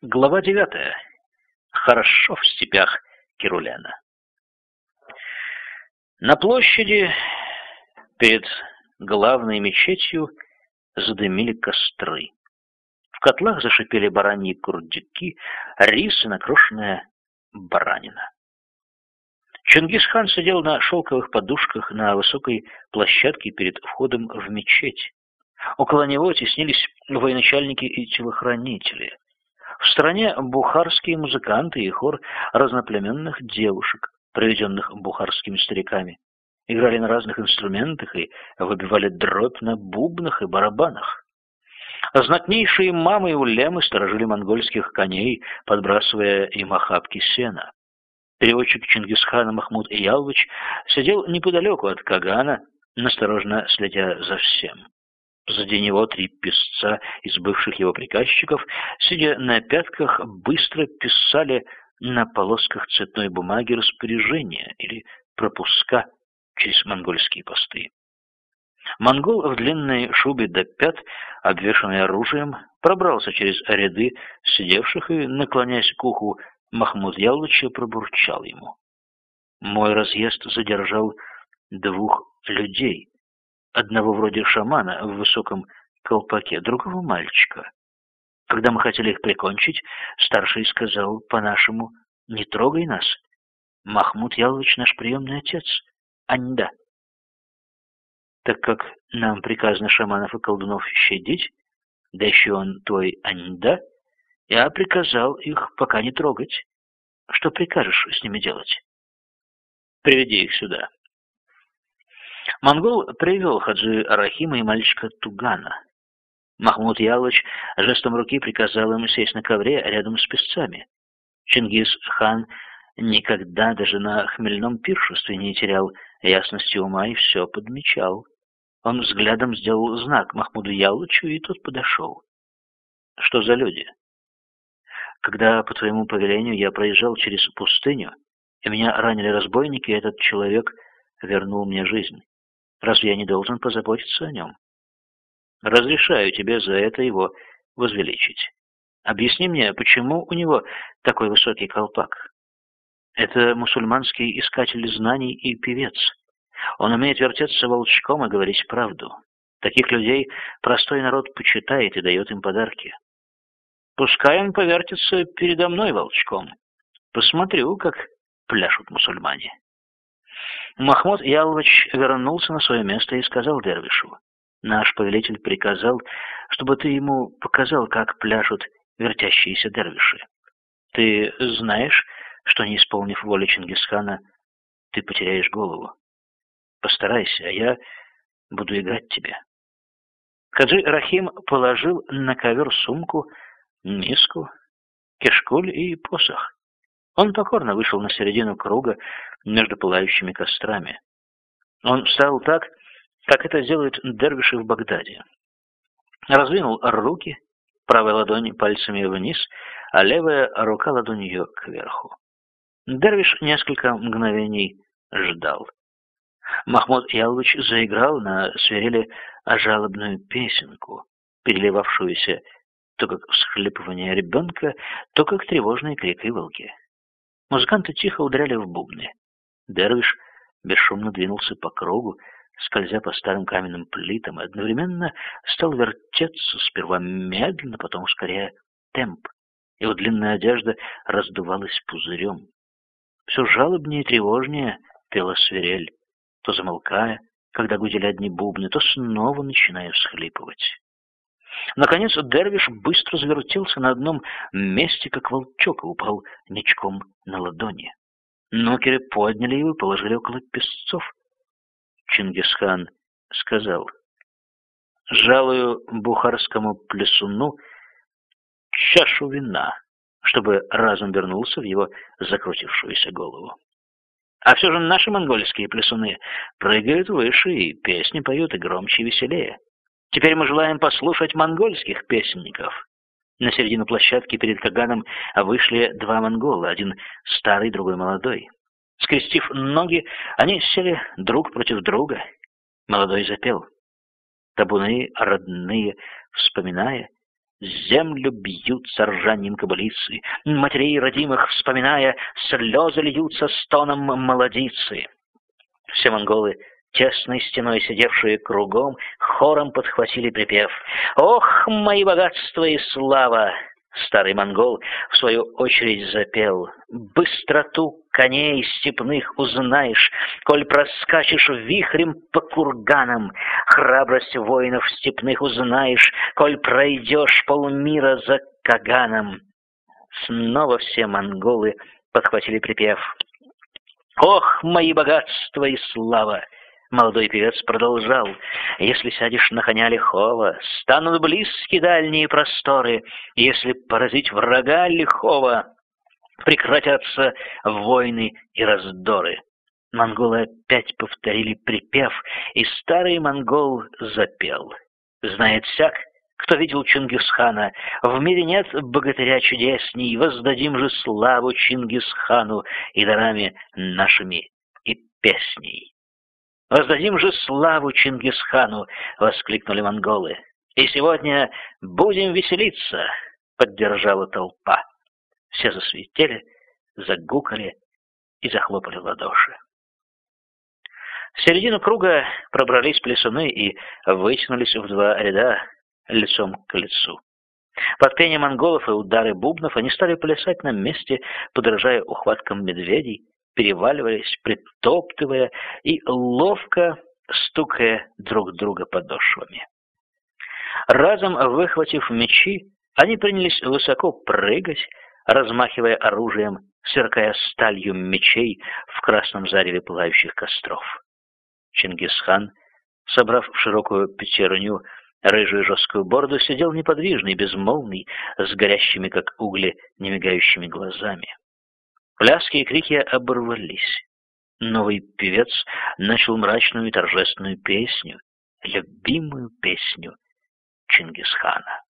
Глава девятая. Хорошо в степях Кируляна. На площади перед главной мечетью задымили костры. В котлах зашипели бараньи курдюки, рис и накрошенная баранина. Чингисхан сидел на шелковых подушках на высокой площадке перед входом в мечеть. Около него теснились военачальники и телохранители. В стране бухарские музыканты и хор разноплеменных девушек, проведенных бухарскими стариками. Играли на разных инструментах и выбивали дробь на бубнах и барабанах. Знатнейшие мамы и улемы сторожили монгольских коней, подбрасывая им охапки сена. Переводчик Чингисхана Махмуд Ялвыч сидел неподалеку от Кагана, насторожно следя за всем. Сзади него три писца из бывших его приказчиков, сидя на пятках, быстро писали на полосках цветной бумаги распоряжения или пропуска через монгольские посты. Монгол в длинной шубе до пят, обвешанный оружием, пробрался через ряды сидевших и, наклоняясь к уху, Махмуд Яловича пробурчал ему. Мой разъезд задержал двух людей, одного вроде шамана в высоком колпаке, другого мальчика. Когда мы хотели их прикончить, старший сказал по-нашему «Не трогай нас». Махмуд Ялович наш приемный отец. Аньда. Так как нам приказано шаманов и колдунов щадить, да еще он твой Аньда, я приказал их пока не трогать. Что прикажешь с ними делать? Приведи их сюда. Монгол привел Хаджи Арахима и мальчика Тугана. Махмуд Ялович жестом руки приказал им сесть на ковре рядом с песцами. Чингис-хан никогда даже на хмельном пиршестве не терял ясности ума и все подмечал. Он взглядом сделал знак Махмуду Ялычу, и тот подошел. «Что за люди?» «Когда по твоему повелению я проезжал через пустыню, и меня ранили разбойники, этот человек вернул мне жизнь. Разве я не должен позаботиться о нем? Разрешаю тебе за это его возвеличить. Объясни мне, почему у него такой высокий колпак? Это мусульманский искатель знаний и певец. Он умеет вертеться волчком и говорить правду. Таких людей простой народ почитает и дает им подарки. Пускай он повертится передо мной волчком. Посмотрю, как пляшут мусульмане. Махмуд Ялович вернулся на свое место и сказал Дервишу, «Наш повелитель приказал, чтобы ты ему показал, как пляшут вертящиеся дервиши. Ты знаешь, что, не исполнив воли Чингисхана, ты потеряешь голову. Постарайся, а я буду играть тебе». Хаджи Рахим положил на ковер сумку, миску, кишкуль и посох. Он покорно вышел на середину круга между пылающими кострами. Он встал так, как это делают дервиши в Багдаде. Раздвинул руки, правая ладонь пальцами вниз, а левая рука ладонью кверху. Дервиш несколько мгновений ждал. Махмуд Ялович заиграл на свирели жалобную песенку, переливавшуюся то как всхлипывание ребенка, то как тревожный крик иволки. Музыканты тихо ударяли в бубны. Дервиш бесшумно двинулся по кругу, скользя по старым каменным плитам, и одновременно стал вертеться, сперва медленно, потом ускоряя темп. Его длинная одежда раздувалась пузырем. Все жалобнее и тревожнее пела свирель, то замолкая, когда гудели одни бубны, то снова начиная всхлипывать. Наконец Дервиш быстро завертелся на одном месте, как волчок, и упал ничком на ладони. Нокеры подняли его и положили около песцов. Чингисхан сказал, «Жалую бухарскому плесуну чашу вина, чтобы разум вернулся в его закрутившуюся голову. А все же наши монгольские плесуны прыгают выше, и песни поют и громче и веселее. Теперь мы желаем послушать монгольских песенников. На середину площадки перед Каганом вышли два монгола, один старый, другой молодой. Скрестив ноги, они сели друг против друга. Молодой запел. Табуны родные, вспоминая, Землю бьют с ржанием кобылицы, Матерей родимых вспоминая, Слезы льются стоном молодицы. Все монголы тесной стеной сидевшие кругом, хором подхватили припев «Ох, мои богатства и слава!» Старый монгол в свою очередь запел «Быстроту коней степных узнаешь, коль проскачешь вихрем по курганам, храбрость воинов степных узнаешь, коль пройдешь полмира за Каганом». Снова все монголы подхватили припев «Ох, мои богатства и слава!» Молодой певец продолжал. «Если сядешь на коня лихого, станут близки дальние просторы. Если поразить врага лихого, прекратятся войны и раздоры». Монголы опять повторили припев, и старый монгол запел. Знает всяк, кто видел Чингисхана, в мире нет богатыря чудесней, воздадим же славу Чингисхану и дарами нашими и песней. «Воздадим же славу Чингисхану!» — воскликнули монголы. «И сегодня будем веселиться!» — поддержала толпа. Все засветели, загукали и захлопали в ладоши. В середину круга пробрались плесуны и вытянулись в два ряда лицом к лицу. Под пение монголов и удары бубнов они стали плясать на месте, подражая ухваткам медведей, переваливались, притоптывая и ловко стукая друг друга подошвами. Разом выхватив мечи, они принялись высоко прыгать, размахивая оружием, сверкая сталью мечей в красном зареве пылающих костров. Чингисхан, собрав в широкую пятерню рыжую жесткую бороду, сидел неподвижный, безмолвный, с горящими, как угли, немигающими глазами. Пляски и крики оборвались. Новый певец начал мрачную и торжественную песню, любимую песню Чингисхана.